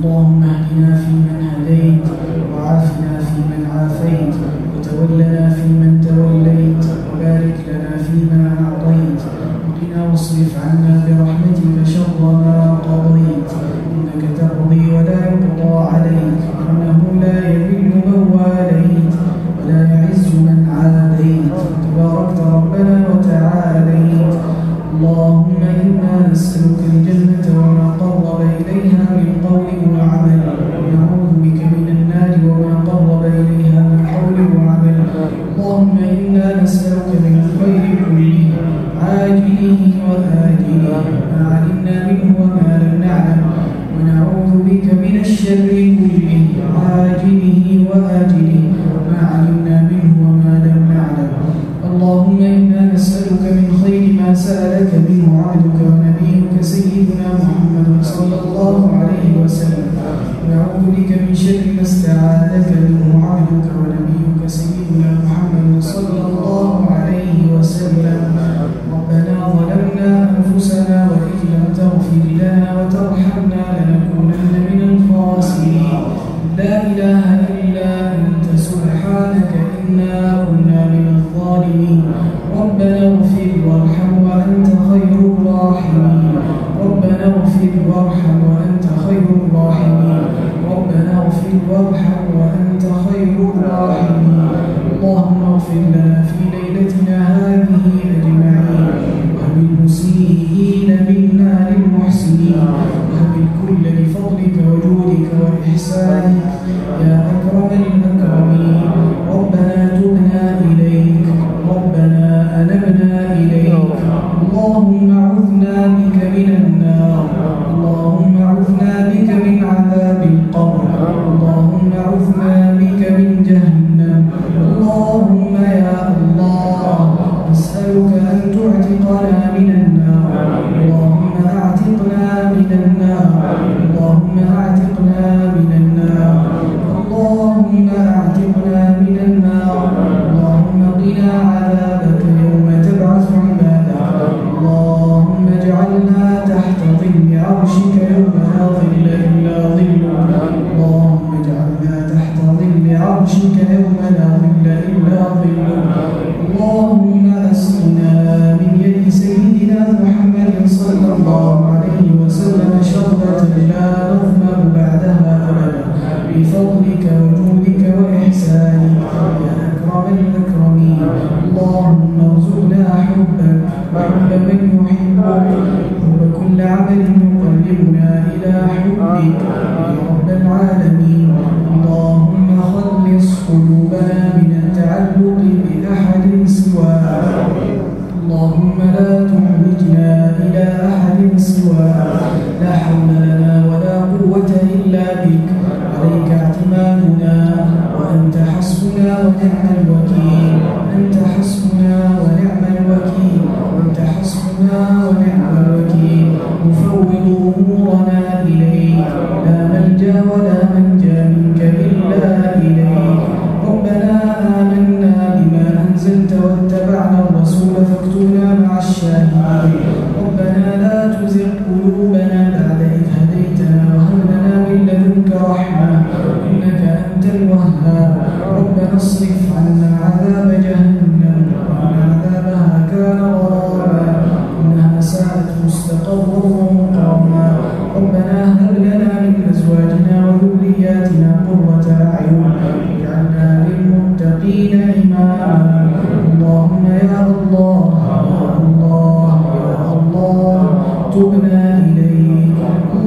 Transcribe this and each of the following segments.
اللهم اهدنا فيمن هديت وعافنا فيمن عافيت وتولنا فيمن توليت وبارك لنا فيما أعطيت وقنا واصرف عنا برحمتك عاجله وآجله ما علمنا منه وما لم نعلم. اللهم إنا نسألك من خير ما سألك منه عبدك ونبيك سيدنا محمد صلى الله عليه وسلم. ونعوذ بك من شر ما استعاذك منه. ربنا اغفر وارحم وأنت خير الراحمين. ربنا اغفر وارحم وأنت خير الراحمين. ربنا اغفر وارحم وأنت خير الراحمين. اللهم اغفر لنا بفضلك وجودك وإحسانك يا أكرم الأكرمين. اللهم ارزقنا حبك وحب من يحبك حب كل عمل يقربنا إلى حبك يا رب العالمين. اللهم خلص قلوبنا من التعلق بأحد سواك. اللهم لا تحوجنا إلى أحد سواك. لا حول ونعم الوكيل. أنت حسبنا ونعم الوكيل. أنت حسبنا ونعم الوكيل. نفوض أمورنا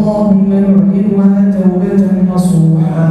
اللهم نعلنها توبة نصوحا.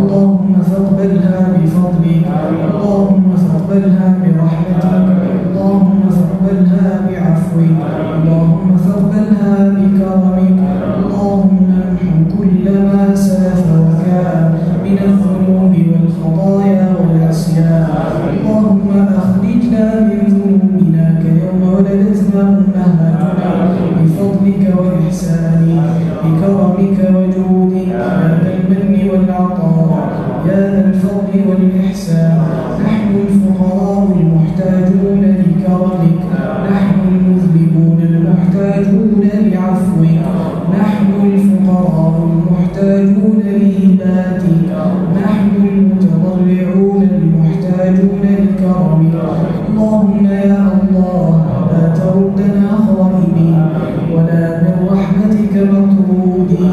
اللهم فاقبلها بفضلك. اللهم فاقبلها برحمتك. اللهم فاقبلها بعفوك. اللهم فاقبلها بكرمك. اللهم امحو كل ما سلف وكان من الذنوب والخطايا والعصيان. اللهم أخرجنا من ذنوبنا كيوم ولدتنا امهاتنا بفضلك وإحسانك. بكرمك وجودك يا ذا المن والعطاء يا ذا الفضل والإحسان. نحن الفقراء المحتاجون لكرمك نحن المذنبون المحتاجون لعفوك. نحن الفقراء المحتاجون لهباتك نحن المتضرعون المحتاجون لكرمك. اللهم يا الله لا تردنا خائبين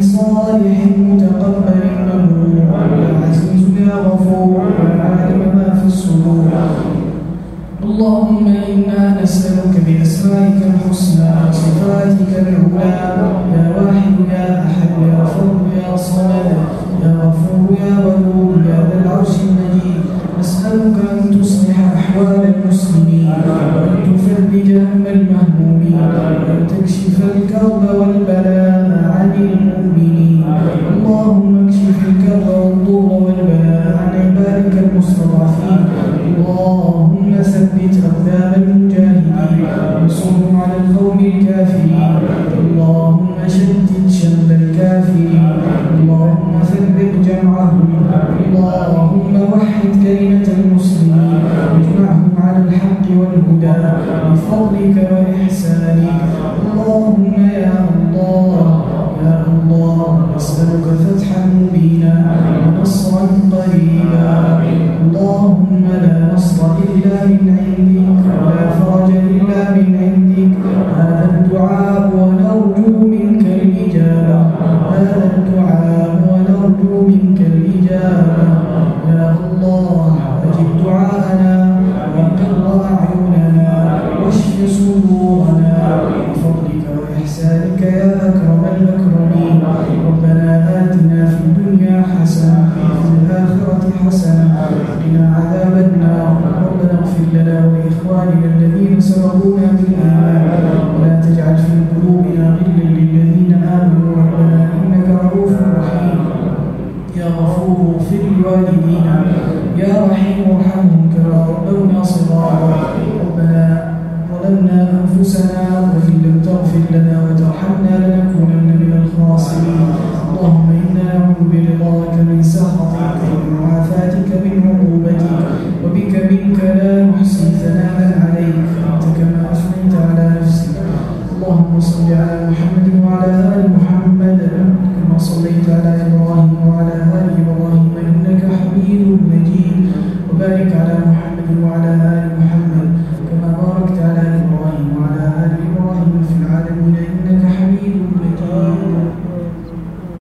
صالح متقبل عزيز غفور ما في الصدور. اللهم إنا نسألك بأسمائك الحسنى وصفاتك العلى يا واحد يا أحد يا يا يا غفور يا يا ذا العرش المجيد. نسألك أن تصلح أحوال المسلمين. وأن تفرج هم المهمومين. وأن تكشف الكرب والبلاء. عن المؤمنين. اللهم اكشف الكرب والضر والبلاء عن عبادك المستضعفين. اللهم ثبت أقدام المجاهدين. وانصرهم على القوم الكافرين. اللهم شتت شمل الكافرين. اللهم فرق جمعهم. اللهم وحد كلمة يا أكرم الأكرمين ربنا آتنا في الدنيا حسنة وفي الآخرة حسنة وقنا عذاب النار. ربنا اغفر لنا ولإخواننا الذين سبقونا بالإيمان. ولا تجعل في قلوبنا غلا للذين آمنوا. ربنا إنك رؤوف رحيم. يا غفور اغفر لوالدينا. يا رحيم ارحمهم كما ربونا صغارا. ربنا ظلمنا أنفسنا وإن لم تغفر لنا وترحمنا